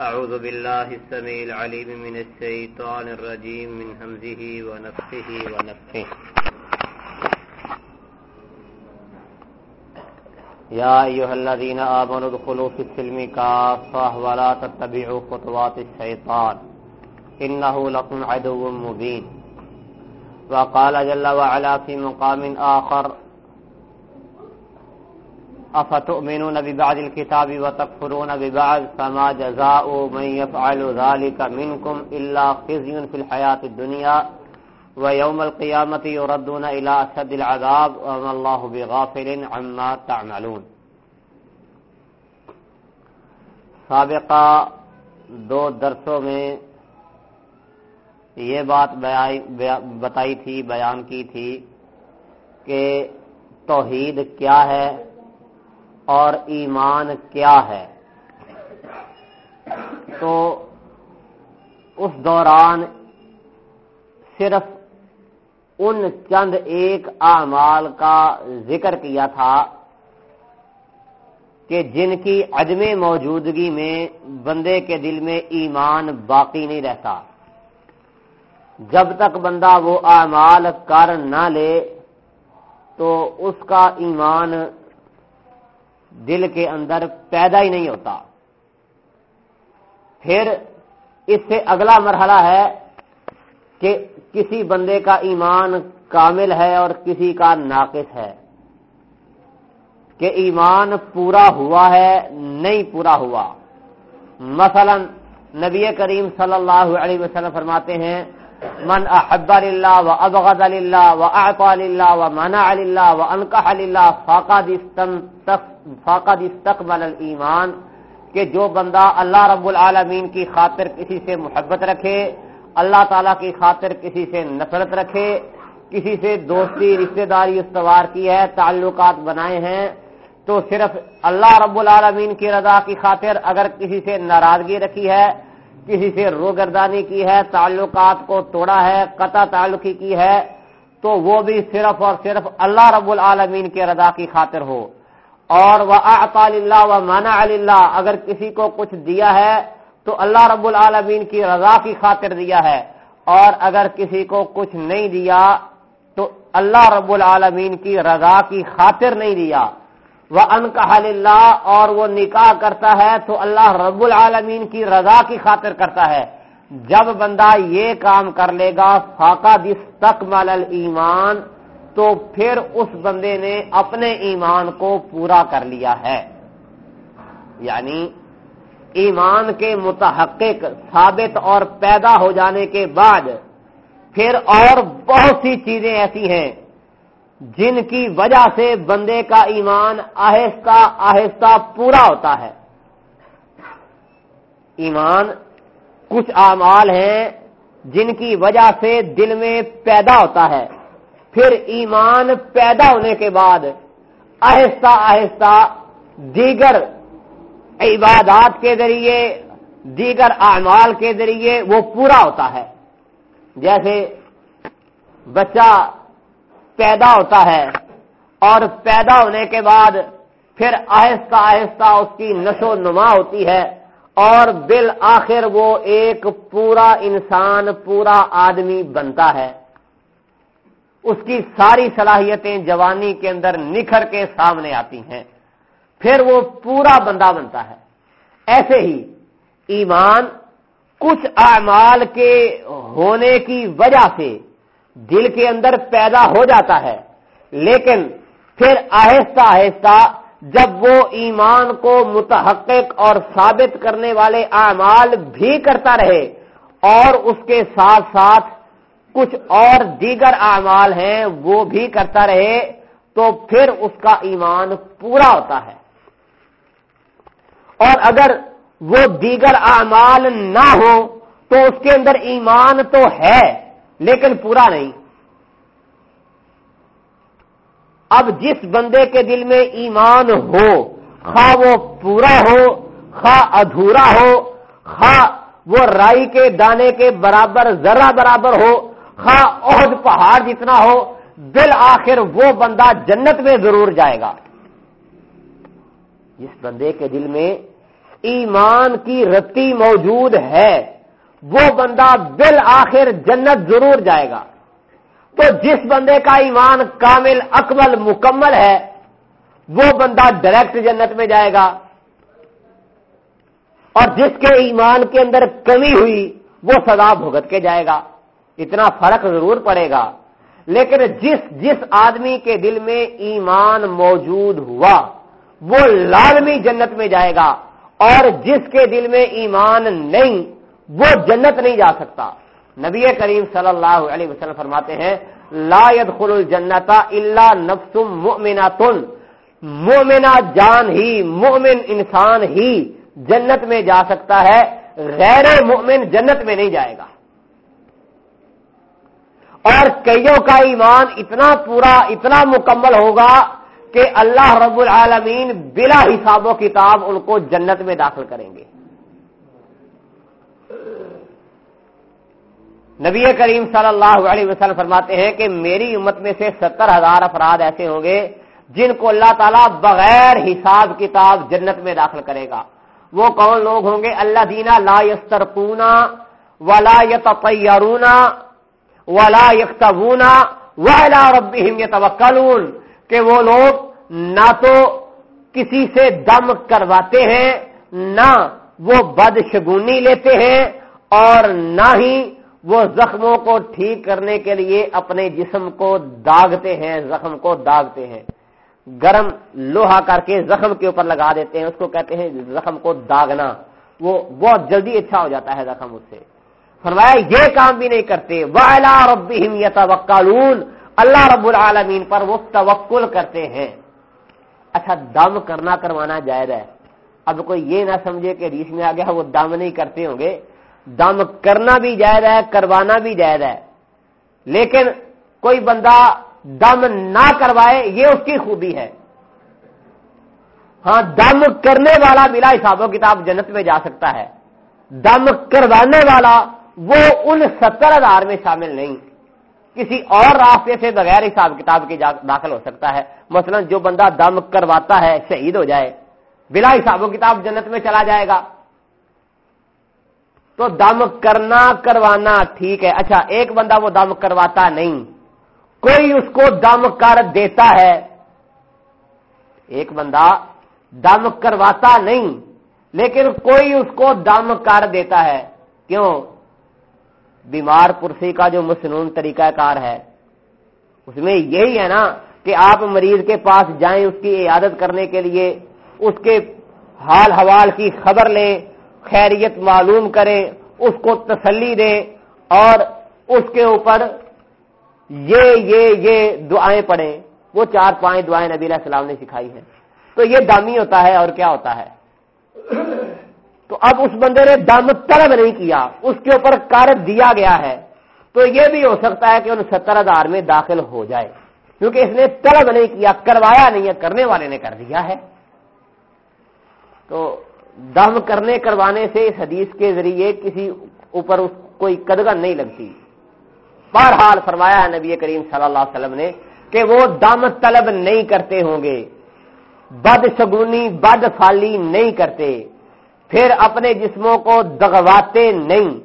أعوذ بالله السميع العليم من الشيطان الرجيم من همزه ونفسه ونفسه يا أيها الذين آمنوا ادخلوا في السلم كافة ولا تتبعوا خطوات الشيطان. إنه لكم عدو مبين. وقال جل وعلا في مقام آخر افتؤمنون ببعض الكتاب وتكفرون ببعض فما جزاء من يفعل ذلك منكم الا خزي في الحياه الدنيا ويوم القيامه يردون الى اشد العذاب وما الله بغافل عما تعملون سابقہ دو درسوں میں یہ بات بتائی تھی، بیان کی تھی کہ توحید کیا ہے؟ اور ایمان کیا ہے؟ تو اس دوران صرف ان چند ایک اعمال کا ذکر کیا تھا کہ جن کی عدم موجودگی میں بندے کے دل میں ایمان باقی نہیں رہتا۔ جب تک بندہ وہ اعمال کر نہ لے تو اس کا ایمان دل کے اندر پیدا ہی نہیں ہوتا۔ پھر اس سے اگلا مرحلہ ہے کہ کسی بندے کا ایمان کامل ہے اور کسی کا ناقص ہے۔ کہ ایمان پورا ہوا ہے، نہیں پورا ہوا۔ مثلا نبی کریم صلی اللہ علیہ وسلم فرماتے ہیں، من احب للہ و ابغض للہ و اعطا للہ و منع للہ و انکح للہ فاقد فاقد استقبل الایمان، کہ جو بندہ اللہ رب العالمین کی خاطر کسی سے محبت رکھے، اللہ تعالی کی خاطر کسی سے نفرت رکھے، کسی سے دوستی، رشتہ داری، استوار کی ہے، تعلقات بنائے ہیں، تو صرف اللہ رب العالمین کی رضا کی خاطر اگر کسی سے ناراضگی رکھی ہے، کسی سے روگردانی کی ہے، تعلقات کو توڑا ہے، قطع تعلقی کی ہے، تو وہ بھی صرف اور صرف اللہ رب العالمین کے رضا کی خاطر ہو۔ اور وہ اللہ و مانا اللہ اگر کسی کو کچھ دیا ہے تو اللہ رب العالمین کی رضا کی خاطر دیا ہے اور اگر کسی کو کچھ نہیں دیا تو اللہ رب العالمین کی رضا کی خاطر نہیں دیا۔ وہ ان کا اللہ اور وہ نکاح کرتا ہے تو اللہ رب العالمین کی رضا کی خاطر کرتا ہے۔ جب بندہ یہ کام کر لے گا فاقہ دس تک مل ایمان تو پھر اس بندے نے اپنے ایمان کو پورا کر لیا ہے۔ یعنی ایمان کے متحقق، ثابت اور پیدا ہو جانے کے بعد پھر اور بہت سی چیزیں ایسی ہیں جن کی وجہ سے بندے کا ایمان آہستہ آہستہ پورا ہوتا ہے۔ ایمان کچھ اعمال ہیں جن کی وجہ سے دل میں پیدا ہوتا ہے۔ پھر ایمان پیدا ہونے کے بعد آہستہ آہستہ دیگر عبادات کے ذریعے، دیگر اعمال کے ذریعے وہ پورا ہوتا ہے۔ جیسے بچہ پیدا ہوتا ہے اور پیدا ہونے کے بعد پھر آہستہ آہستہ اس کی نشو نما ہوتی ہے اور بالآخر وہ ایک پورا انسان، پورا آدمی بنتا ہے۔ اس کی ساری صلاحیتیں جوانی کے اندر نکھر کے سامنے آتی ہیں۔ پھر وہ پورا بندہ بنتا ہے۔ ایسے ہی ایمان کچھ اعمال کے ہونے کی وجہ سے دل کے اندر پیدا ہو جاتا ہے۔ لیکن پھر آہستہ آہستہ جب وہ ایمان کو متحقق اور ثابت کرنے والے اعمال بھی کرتا رہے اور اس کے ساتھ ساتھ کچھ اور دیگر اعمال ہیں، وہ بھی کرتا رہے تو پھر اس کا ایمان پورا ہوتا ہے۔ اور اگر وہ دیگر اعمال نہ ہو تو اس کے اندر ایمان تو ہے، لیکن پورا نہیں۔ اب جس بندے کے دل میں ایمان ہو، خواہ وہ پورا ہو، خواہ ادھورا ہو، خواہ وہ رائی کے دانے کے برابر ذرا برابر ہو ہاں، خواہ عہد پہاڑ جتنا ہو بل آخر وہ بندہ جنت میں ضرور جائے گا۔ جس بندے کے دل میں ایمان کی رتی موجود ہے، وہ بندہ بالآخر جنت ضرور جائے گا۔ تو جس بندے کا ایمان کامل، اکمل، مکمل ہے، وہ بندہ ڈائریکٹ جنت میں جائے گا۔ اور جس کے ایمان کے اندر کمی ہوئی، وہ سزا بھگت کے جائے گا۔ اتنا فرق ضرور پڑے گا۔ لیکن جس جس آدمی کے دل میں ایمان موجود ہوا، وہ لازمی جنت میں جائے گا۔ اور جس کے دل میں ایمان نہیں، وہ جنت نہیں جا سکتا۔ نبی کریم صلی اللہ علیہ وسلم فرماتے ہیں، لا يدخل الجنت الا نفس مؤمنۃ۔ مومنا جان ہی مومن انسان ہی جنت میں جا سکتا ہے، غیر مومن جنت میں نہیں جائے گا۔ اور کئیوں کا ایمان اتنا پورا، اتنا مکمل ہوگا کہ اللہ رب العالمین بلا حساب و کتاب ان کو جنت میں داخل کریں گے۔ نبی کریم صلی اللہ علیہ وسلم فرماتے ہیں کہ میری امت میں سے ستر ہزار افراد ایسے ہوں گے جن کو اللہ تعالیٰ بغیر حساب کتاب جنت میں داخل کرے گا۔ وہ کون لوگ ہوں گے؟ اللہ دینا لا یسترقونا ولا یتطیرونا ولا یختبونا ولا ربهم یتوکلون کہ وہ لوگ نہ تو کسی سے دم کرواتے ہیں، نہ وہ بد شگونی لیتے ہیں اور نہ ہی وہ زخموں کو ٹھیک کرنے کے لیے اپنے جسم کو داغتے ہیں، زخم کو داغتے ہیں۔ گرم لوہا کر کے زخم کے اوپر لگا دیتے ہیں، اس کو کہتے ہیں زخم کو داغنا۔ وہ بہت جلدی اچھا ہو جاتا ہے زخم اس سے۔ فرمایا، یہ کام بھی نہیں کرتے۔ ولا رب یتوکلون اللہ رب العالمین پر وہ توکل کرتے ہیں۔ اچھا دم کرنا کروانا جائز ہے۔ اب کوئی یہ نہ سمجھے کہ ریس میں آ گیا، وہ دم نہیں کرتے ہوں گے۔ دم کرنا بھی جائز ہے، کروانا بھی جائز ہے۔ لیکن کوئی بندہ دم نہ کروائے، یہ اس کی خوبی ہے۔ ہاں دم کرنے والا بلا حساب و کتاب جنت میں جا سکتا ہے۔ دم کروانے والا وہ ان ستر ہزار میں شامل نہیں۔ کسی اور راستے سے بغیر حساب کتاب کے داخل ہو سکتا ہے۔ مثلا جو بندہ دم کرواتا ہے، شہید ہو جائے۔ بلا حساب و کتاب جنت میں چلا جائے گا۔ تو دم کرنا، کروانا ٹھیک ہے۔ اچھا ایک بندہ وہ دم کرواتا نہیں۔ کوئی اس کو دم کر دیتا ہے۔ ایک بندہ دم کرواتا نہیں، لیکن کوئی اس کو دم کر دیتا ہے۔ کیوں؟ بیمار پرسی کا جو مصنون طریقہ کار ہے، اس میں یہی ہے نا کہ آپ مریض کے پاس جائیں، اس کی عیادت کرنے کے لیے، اس کے حال حوال کی خبر لیں، خیریت معلوم کریں، اس کو تسلی دیں اور اس کے اوپر یہ یہ یہ دعائیں پڑھیں۔ وہ چار پانچ دعائیں نبی علیہ السلام نے سکھائی ہیں۔ تو یہ دامی ہوتا ہے اور کیا ہوتا ہے؟ تو اب اس بندے نے دم طلب نہیں کیا، اس کے اوپر کر دیا گیا ہے۔ تو یہ بھی ہو سکتا ہے کہ ان ستر ہزار میں داخل ہو جائے۔ کیونکہ اس نے طلب نہیں کیا، کروایا نہیں ہے، کرنے والے نے کر دیا ہے۔ تو دم کرنے، کروانے سے اس حدیث کے ذریعے کسی اوپر اس کوئی قدگن نہیں لگتی۔ بہرحال فرمایا ہے نبی کریم صلی اللہ علیہ وسلم نے کہ وہ دم طلب نہیں کرتے ہوں گے۔ بد شگونی بد فالی نہیں کرتے۔ پھر اپنے جسموں کو دگواتے نہیں۔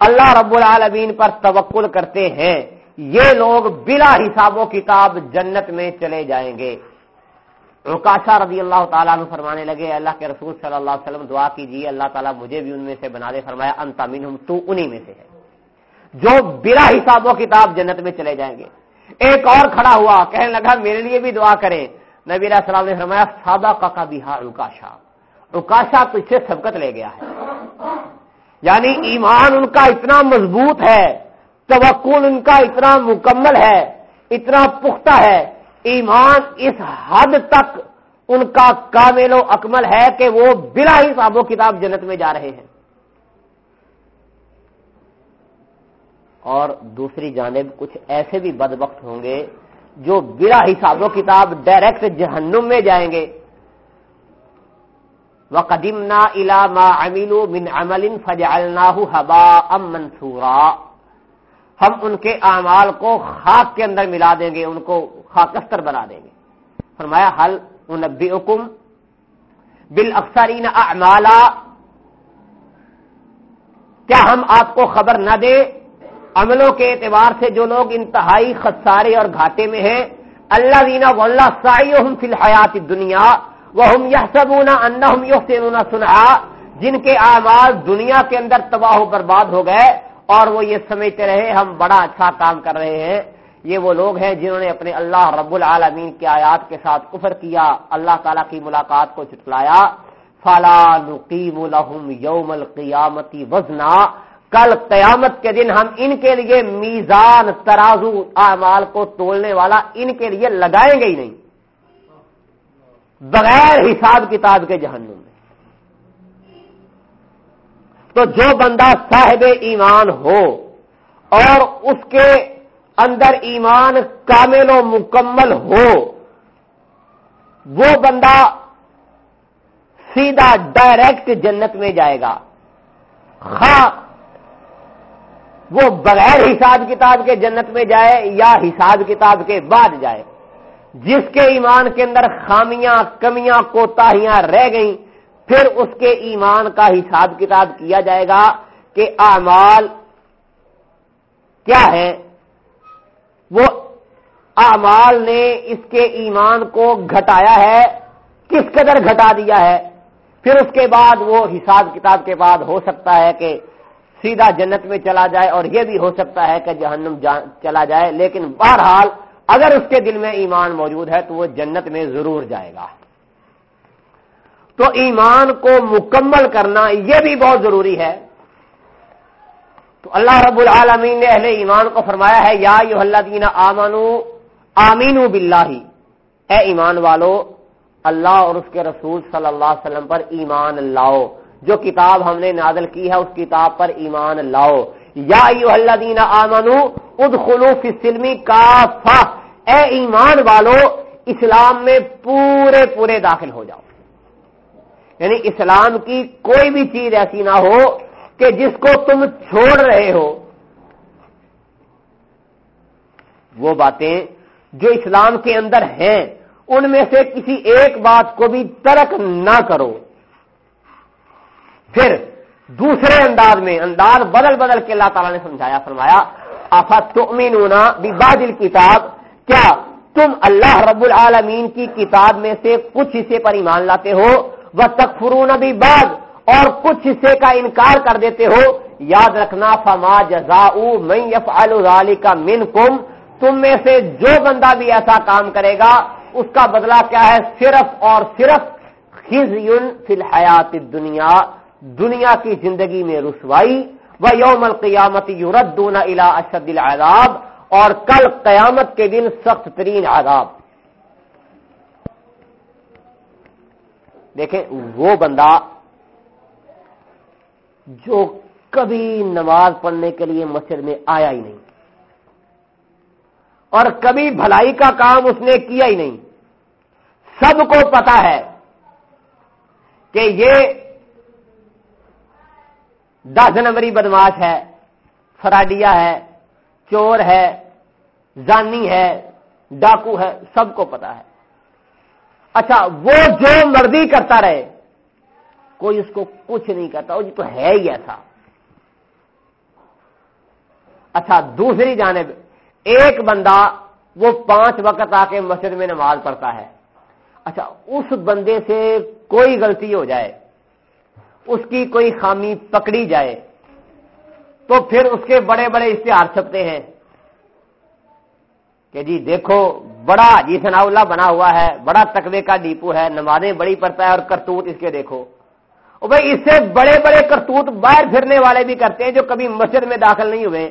اللہ رب العالمین پر توکل کرتے ہیں۔ یہ لوگ بلا حساب و کتاب جنت میں چلے جائیں گے۔ رکاشا رضی اللہ تعالیٰ عنہ فرمانے لگے، اللہ کے رسول صلی اللہ علیہ وسلم دعا کیجیے، اللہ تعالیٰ مجھے بھی ان میں سے بنا دے۔ فرمایا انتا ہوں تو انہی میں سے ہے۔ جو بلا حساب و کتاب جنت میں چلے جائیں گے۔ ایک اور کھڑا ہوا، کہنے لگا، میرے لیے بھی دعا کریں۔ نبی علیہ السلام نے فرمایا سادہ کا بھی ہاں رکاشا رکاشا تو اسے سبقت لے گیا ہے۔ یعنی ایمان ان کا اتنا مضبوط ہے، توکل ان کا اتنا مکمل ہے، اتنا پختہ ہے۔ ایمان اس حد تک ان کا کامل و اکمل ہے کہ وہ بلا حساب و کتاب جنت میں جا رہے ہیں۔ اور دوسری جانب کچھ ایسے بھی بد وقت ہوں گے جو بلا حساب و کتاب ڈائریکٹ جہنم میں جائیں گے۔ وہ قدیم نا ما امین من امل فجا ہبا ام منصورا ہم ان کے اعمال کو خاک کے اندر ملا دیں گے، ان کو خاکستر بنا دیں گے۔ فرمایا حل انبی حکم بل اعمالا؟ کیا ہم آپ کو خبر نہ دیں؟ عملوں کے اعتبار سے جو لوگ انتہائی خسارے اور گھاٹے میں ہیں اللہ دینا و اللہ سائی فی الحیات دنیا وہ ہم یہ سبونا ان یو سنا جن کے اعمال دنیا کے اندر تباہ و برباد ہو گئے، اور وہ یہ سمجھتے رہے، ہم بڑا اچھا کام کر رہے ہیں۔ یہ وہ لوگ ہیں جنہوں نے اپنے اللہ رب العالمین کے آیات کے ساتھ کفر کیا، اللہ تعالی کی ملاقات کو چٹلایا فلا نقیم لهم یوم القیامتی وزنا۔ کل قیامت کے دن ہم ان کے لیے میزان، ترازو اعمال کو تولنے والا ان کے لیے لگائیں گے ہی نہیں۔ بغیر حساب کتاب کے جہنم میں۔ تو جو بندہ صاحب ایمان ہو اور اس کے اندر ایمان کامل و مکمل ہو، وہ بندہ سیدھا ڈائریکٹ جنت میں جائے گا۔ ہاں وہ بغیر حساب کتاب کے جنت میں جائے یا حساب کتاب کے بعد جائے۔ جس کے ایمان کے اندر خامیاں، کمیاں، کوتاہیاں رہ گئیں، پھر اس کے ایمان کا حساب کتاب کیا جائے گا کہ اعمال کیا ہے وہ اعمال نے اس کے ایمان کو گھٹایا ہے، کس قدر گھٹا دیا ہے۔ پھر اس کے بعد وہ حساب کتاب کے بعد ہو سکتا ہے کہ سیدھا جنت میں چلا جائے اور یہ بھی ہو سکتا ہے کہ جہنم چلا جائے، لیکن بہرحال اگر اس کے دل میں ایمان موجود ہے تو وہ جنت میں ضرور جائے گا۔ تو ایمان کو مکمل کرنا یہ بھی بہت ضروری ہے۔ تو اللہ رب العالمین نے اہل ایمان کو فرمایا ہے، یا یو اللہ دینا آمانو آمین بلّہ اے ایمان والو، اللہ اور اس کے رسول صلی اللہ علیہ وسلم پر ایمان لاؤ۔ جو کتاب ہم نے نازل کی ہے، اس کتاب پر ایمان لاؤ۔ یا یو اللہ دینا آمنو اد خلوف سلمی کا اے ایمان والو، اسلام میں پورے پورے داخل ہو جاؤ۔ یعنی اسلام کی کوئی بھی چیز ایسی نہ ہو کہ جس کو تم چھوڑ رہے ہو۔ وہ باتیں جو اسلام کے اندر ہیں، ان میں سے کسی ایک بات کو بھی ترک نہ کرو۔ پھر دوسرے انداز میں، انداز بدل بدل کے اللہ تعالیٰ نے سمجھایا، فرمایا آفا تمین بھی بادل کتاب؟ کیا تم اللہ رب العالمین کی کتاب میں سے کچھ حصے پر ایمان لاتے ہو؟ وہ تکفرون بھی بعد اور کچھ حصے کا انکار کر دیتے ہو؟ یاد رکھنا، فما جزا میں یف کا من کم تم میں سے جو بندہ بھی ایسا کام کرے گا، اس کا بدلہ کیا ہے؟ صرف اور صرف فی الحیات دنیا دنیا کی زندگی میں رسوائی و یوم القیامت یوردون الا اشد العذاب، اور کل قیامت کے دن سخت ترین عذاب۔ دیکھیں، وہ بندہ جو کبھی نماز پڑھنے کے لیے مسجد میں آیا ہی نہیں، اور کبھی بھلائی کا کام اس نے کیا ہی نہیں۔ سب کو پتا ہے کہ یہ دس نمبری بدماش ہے، فراڈیا ہے، چور ہے، زانی ہے، ڈاکو ہے، سب کو پتا ہے۔ اچھا وہ جو مرضی کرتا رہے، کوئی اس کو کچھ نہیں کرتا، وہ تو ہے ہی ایسا۔ اچھا دوسری جانب، ایک بندہ وہ پانچ وقت آ کے مسجد میں نماز پڑھتا ہے۔ اچھا اس بندے سے کوئی غلطی ہو جائے۔ اس کی کوئی خامی پکڑی جائے تو پھر اس کے بڑے بڑے اشتہار چھپتے ہیں کہ جی دیکھو، بڑا جی سنا اللہ بنا ہوا ہے، بڑا تقوی کا ڈیپو ہے، نمازیں بڑی پڑتا ہے اور کرتوت اس کے دیکھو۔ بھائی، اس سے بڑے بڑے کرتوت باہر پھرنے والے بھی کرتے ہیں جو کبھی مسجد میں داخل نہیں ہوئے۔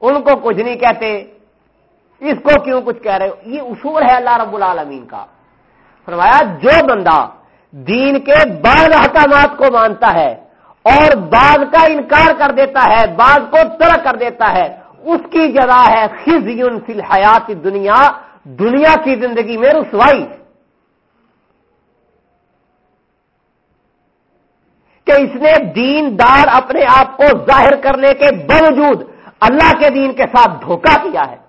ان کو کچھ نہیں کہتے۔ اس کو کیوں کچھ کہہ رہے ہو؟ یہ اصول ہے اللہ رب العالمین کا۔ فرمایا، جو بندہ دین کے بعض احکامات کو مانتا ہے اور بعض کا انکار کر دیتا ہے، بعض کو ترک کر دیتا ہے۔ اس کی جگہ ہے خزیون فی الحیات دنیا دنیا کی زندگی میں رسوائی۔ کہ اس نے دین دار اپنے آپ کو ظاہر کرنے کے باوجود اللہ کے دین کے ساتھ دھوکہ کیا ہے۔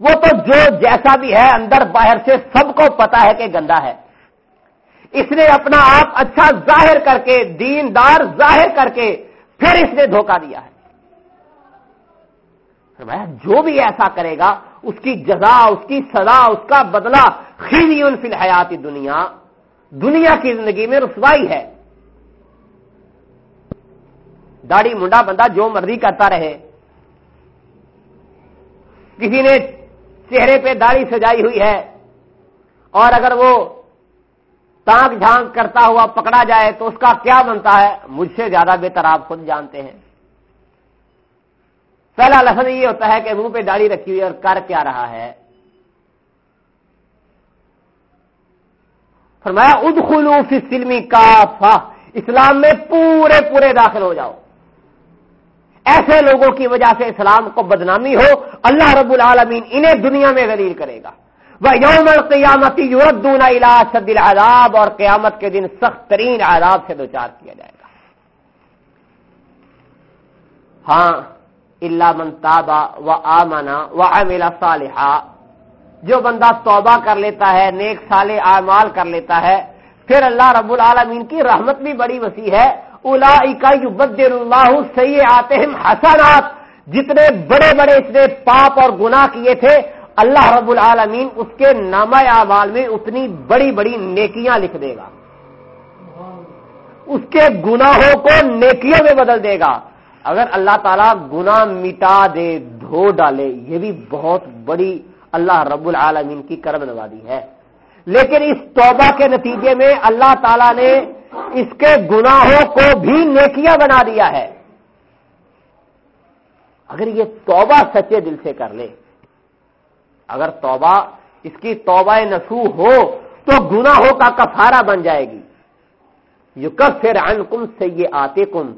وہ تو جو جیسا بھی ہے اندر باہر سے سب کو پتا ہے کہ گندا ہے۔ اس نے اپنا آپ اچھا ظاہر کر کے، دیندار ظاہر کر کے پھر اس نے دھوکہ دیا ہے۔ جو بھی ایسا کرے گا، اس کی جزا، اس کی سزا، اس کا بدلہ خیری فی الحیات دنیا دنیا کی زندگی میں رسوائی ہے۔ داڑھی، منڈا، بندہ جو مرضی کرتا رہے۔ کسی نے چہرے پہ داڑھی سجائی ہوئی ہے اور اگر وہ تانک جھانک کرتا ہوا پکڑا جائے تو اس کا کیا بنتا ہے؟ مجھ سے زیادہ بہتر آپ خود جانتے ہیں۔ پہلا لفظ یہ ہوتا ہے کہ منہ پہ داڑھی رکھی ہوئی اور کر کیا رہا ہے؟ فرمایا ادخلو فی سلمی کا اسلام میں پورے پورے داخل ہو جاؤ۔ ایسے لوگوں کی وجہ سے اسلام کو بدنامی ہو، اللہ رب العالمین انہیں دنیا میں غلیل کرے گا۔ وہ یوم قیامتی یوردون شد العذاب اور قیامت کے دن سخت ترین عذاب سے دوچار کیا جائے گا۔ ہاں اللہ من تابا و آمنا و املا صالحہ جو بندہ توبہ کر لیتا ہے، نیک سال اعمال کر لیتا ہے، پھر اللہ رب العالمین کی رحمت بھی بڑی وسیع ہے۔ الا بدر اللہ سی آتے حسنات۔ جتنے بڑے بڑے اس نے پاپ اور گنا کیے تھے، اللہ رب العالمین اس کے نام اعمال میں اتنی بڑی بڑی نیکیاں لکھ دے گا۔ اس کے گناہوں کو نیکیوں میں بدل دے گا۔ اگر اللہ تعالیٰ گنا مٹا دے، دھو ڈالے، یہ بھی بہت بڑی اللہ رب العالمین کی کرم نوازی ہے۔ لیکن اس توبہ کے نتیجے میں اللہ تعالی نے اس کے گناہوں کو بھی نیکیاں بنا دیا ہے۔ اگر یہ توبہ سچے دل سے کر لے، اگر توبہ، اس کی توبہ نسو ہو تو گناہوں کا کفارہ بن جائے گی۔ جو کب پھر کم سے یہ آتے کم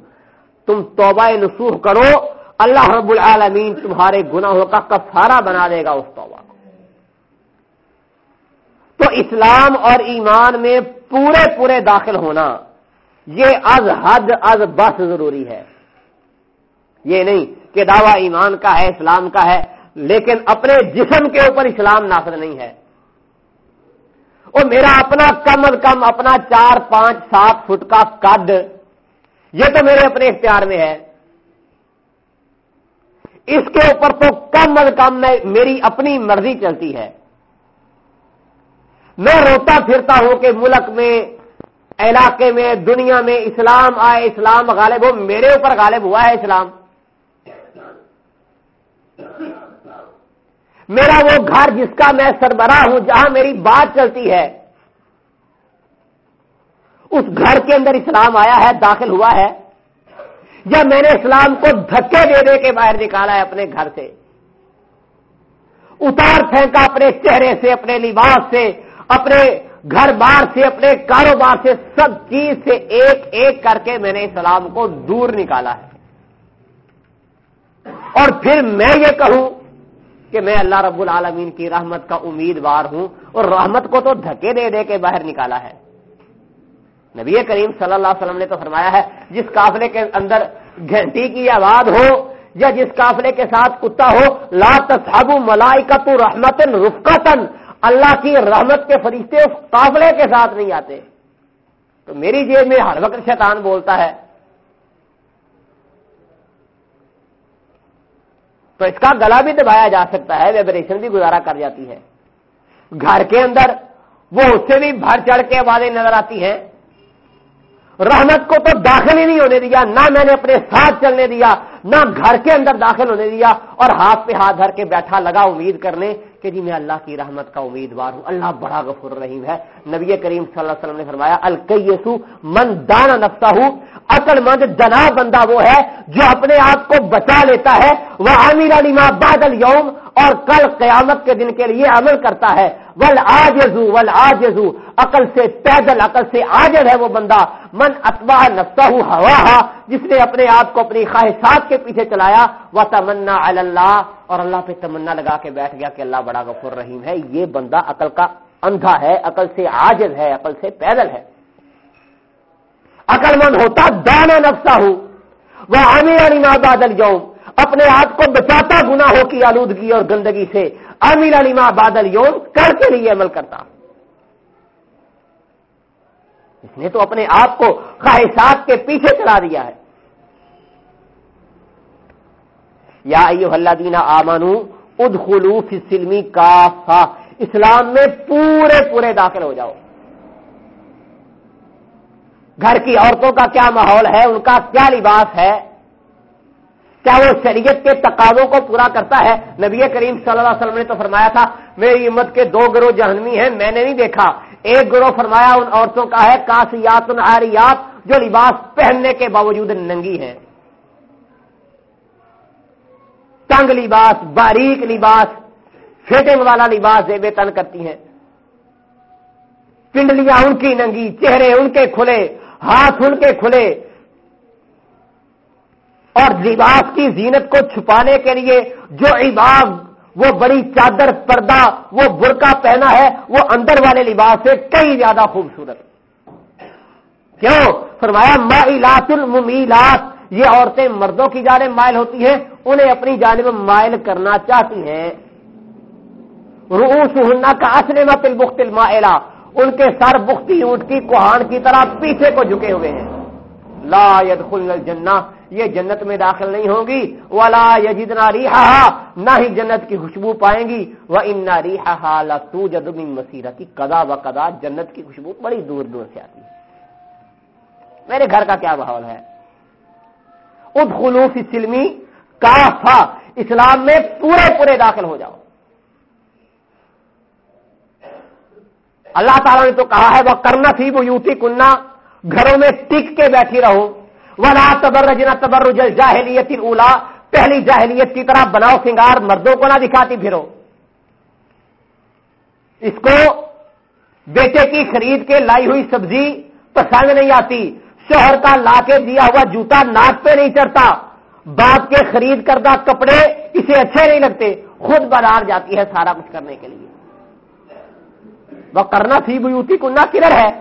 تم توبہ نسوح کرو، اللہ رب العالمین تمہارے گناہوں کا کفارہ بنا دے گا اس توبہ کو۔ تو اسلام اور ایمان میں پورے پورے داخل ہونا، یہ از حد، از بس ضروری ہے۔ یہ نہیں کہ دعویٰ ایمان کا ہے، اسلام کا ہے، لیکن اپنے جسم کے اوپر اسلام نافذ نہیں ہے۔ اور میرا اپنا کم از کم اپنا چار، پانچ، سات فٹ کا قد، یہ تو میرے اپنے اختیار میں ہے۔ اس کے اوپر تو کم از کم میں، میری اپنی مرضی چلتی ہے۔ میں روتا پھرتا ہوں کہ ملک میں، علاقے میں، دنیا میں اسلام آئے، اسلام غالب ہو، میرے اوپر غالب ہوا ہے اسلام۔ میرا وہ گھر جس کا میں سربراہ ہوں، جہاں میری بات چلتی ہے، اس گھر کے اندر اسلام آیا ہے، داخل ہوا ہے۔ یا میں نے اسلام کو دھکے دے دے کے باہر نکالا ہے اپنے گھر سے، اتار پھینکا اپنے چہرے سے، اپنے لباس سے اپنے گھر بار سے، اپنے کاروبار سے، سب چیز سے ایک ایک کر کے میں نے اسلام کو دور نکالا ہے۔ اور پھر میں یہ کہوں کہ میں اللہ رب العالمین کی رحمت کا امیدوار ہوں اور رحمت کو تو دھکے دے دے کے باہر نکالا ہے۔ نبی کریم صلی اللہ علیہ وسلم نے تو فرمایا ہے، جس قافلے کے اندر گھنٹی کی آواز ہو یا جس قافلے کے ساتھ کتا ہو، لا تصحب ملائکت رحمت رفقتن۔ اللہ کی رحمت کے فرشتے اس قافلے کے ساتھ نہیں آتے۔ تو میری جیب میں ہر وقت شیطان بولتا ہے۔ تو اس کا گلا بھی دبایا جا سکتا ہے ویبریشن بھی گزارا کر جاتی ہے۔ گھر کے اندر وہ اس سے بھی بھر چڑھ کے آوازیں نظر آتی ہیں۔ رحمت کو تو داخل ہی نہیں ہونے دیا، نہ میں نے اپنے ساتھ چلنے دیا، نہ گھر کے اندر داخل ہونے دیا۔ اور ہاتھ پہ ہاتھ دھر کے بیٹھا، لگا امید کرنے کہ جی میں اللہ کی رحمت کا امیدوار ہوں، اللہ بڑا غفور رحیم ہے۔ نبی کریم صلی اللہ علیہ وسلم نے فرمایا الکیسو من دانا نفتا ہوں عقل مند دنا بندہ وہ ہے جو اپنے آپ کو بچا لیتا ہے۔ وہ عامر علی ماں بادل یوم اور کل قیامت کے دن کے لیے عمل کرتا ہے۔ ول آجزو ول آجزو عقل سے پیدل، عقل سے آجر ہے وہ بندہ۔ من اتبا نفتا ہوا جس نے اپنے آپ کو اپنی خواہشات کے پیچھے چلایا۔ وہ تمنا اللہ اور اللہ پہ تمنا لگا کے بیٹھ گیا کہ اللہ بڑا غفور رحیم ہے، یہ بندہ عقل کا اندھا ہے، عقل سے آجز ہے، عقل سے پیدل ہے۔ عقل مند ہوتا، دانا نفسا ہوں۔ وہ عامر علی بادل جاؤں اپنے آپ کو بچاتا، گناہوں کی آلودگی اور گندگی سے۔ امیر علیما بادل یون کر کے لیے عمل کرتا۔ اس نے تو اپنے آپ کو خواہشات کے پیچھے چلا دیا ہے۔ یا ایو اللہ دینا آمانو ادخلو فی سلمی کافا اسلام میں پورے پورے داخل ہو جاؤ۔ گھر کی عورتوں کا کیا ماحول ہے؟ ان کا کیا لباس ہے؟ کیا وہ شریعت کے تقاضوں کو پورا کرتا ہے؟ نبی کریم صلی اللہ علیہ وسلم نے تو فرمایا تھا، میری امت کے دو گروہ جہنمی ہیں، میں نے نہیں دیکھا۔ ایک گروہ فرمایا ان عورتوں کا ہے کاسیات آریات جو لباس پہننے کے باوجود ننگی ہیں۔ تنگ لباس، باریک لباس فیٹنگ والا لباس زیب تن کرتی ہیں۔ پنڈلیاں ان کی ننگی، چہرے ان کے کھلے، ہاتھ ان کے کھلے۔ اور لباس کی زینت کو چھپانے کے لیے جو عباد وہ بڑی چادر، پردہ، وہ برقع پہنا ہے، وہ اندر والے لباس سے کئی زیادہ خوبصورت۔ کیوں؟ فرمایا مائلات الممیلات یہ عورتیں مردوں کی جانب مائل ہوتی ہیں، انہیں اپنی جانب مائل کرنا چاہتی ہیں۔ روس ہننا کا اصل متل بخت المائلہ، ان کے سر بختی اونٹ کی کوہان کی طرح پیچھے کو جھکے ہوئے ہیں۔ لا يدخل الجنہ، یہ جنت میں داخل نہیں ہوگی ولا یجدنا ریحا نہ ہی جنت کی خوشبو پائیں گی۔ وہ ان ریحا لا من مسیرہ کی قدا و قدا جنت کی خوشبو بڑی دور دور سے آتی ہے۔ میرے گھر کا کیا ماحول ہے؟ ادخلوا فی سلمی کافا اسلام میں پورے پورے داخل ہو جاؤ۔ اللہ تعالیٰ نے تو کہا ہے وہ کرنا تھی وہ یوتی کننا گھروں میں ٹک کے بیٹھی رہو۔ ولا تبر جنا تبر جاہلیت اولا پہلی جاہلیت کی طرح بناؤ سنگار، مردوں کو نہ دکھاتی پھرو۔ اس کو بیٹے کی خرید کے لائی ہوئی سبزی پسند نہیں آتی۔ شوہر کا لا کے دیا ہوا جوتا ناک پہ نہیں چڑھتا۔ باپ کے خرید کردہ کپڑے اسے اچھے نہیں لگتے۔ خود بازار جاتی ہے سارا کچھ کرنے کے لیے۔ وہ کرنا تھی بوتی کنہ کرر ہے۔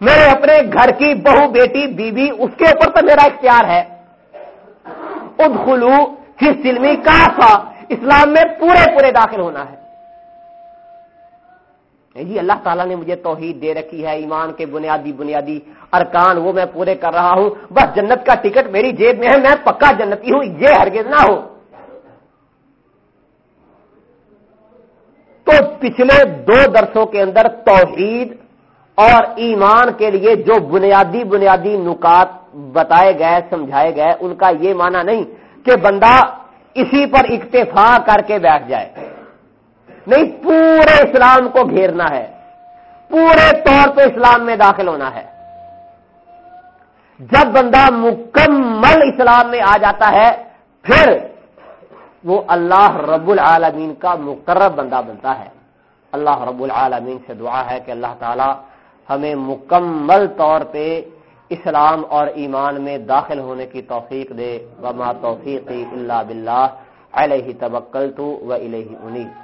میرے اپنے گھر کی بہو بیٹی بیوی، اس کے اوپر تو میرا اختیار ہے۔ ادخلو فی سلمی کافا اسلام میں پورے پورے داخل ہونا ہے۔ جی اللہ تعالیٰ نے مجھے توحید دے رکھی ہے، ایمان کے بنیادی بنیادی ارکان، وہ میں پورے کر رہا ہوں۔ بس جنت کا ٹکٹ میری جیب میں ہے، میں پکا جنتی ہوں، یہ ہرگز نہ ہو۔ تو پچھلے دو درسوں کے اندر توحید اور ایمان کے لیے جو بنیادی بنیادی نکات بتائے گئے، سمجھائے گئے، ان کا یہ معنی نہیں کہ بندہ اسی پر اکتفا کر کے بیٹھ جائے۔ نہیں، پورے اسلام کو گھیرنا ہے۔ پورے طور پہ اسلام میں داخل ہونا ہے۔ جب بندہ مکمل اسلام میں آ جاتا ہے، پھر وہ اللہ رب العالمین کا مقرب بندہ بنتا ہے۔ اللہ رب العالمین سے دعا ہے کہ اللہ تعالی ہمیں مکمل طور پہ اسلام اور ایمان میں داخل ہونے کی توفیق دے۔ وما توفیقی اللہ بلّہ علیہ توکل تو و الہ انیب